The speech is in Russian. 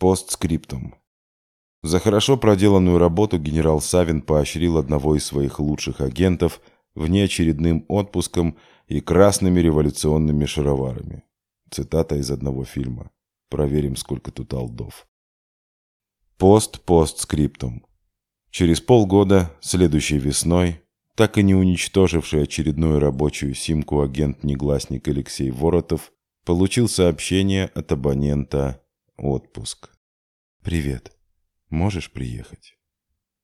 Постскриптум. За хорошо проделанную работу генерал Савин поощрил одного из своих лучших агентов внеочередным отпуском и красными революционными шароварами. Цитата из одного фильма. Проверим, сколько тут алдов. Пост-постскриптум. Через полгода, следующей весной, так и не уничтоживший очередную рабочую симку агент-негласник Алексей Воротов получил сообщение от абонента «Отпуск». «Привет. Можешь приехать?»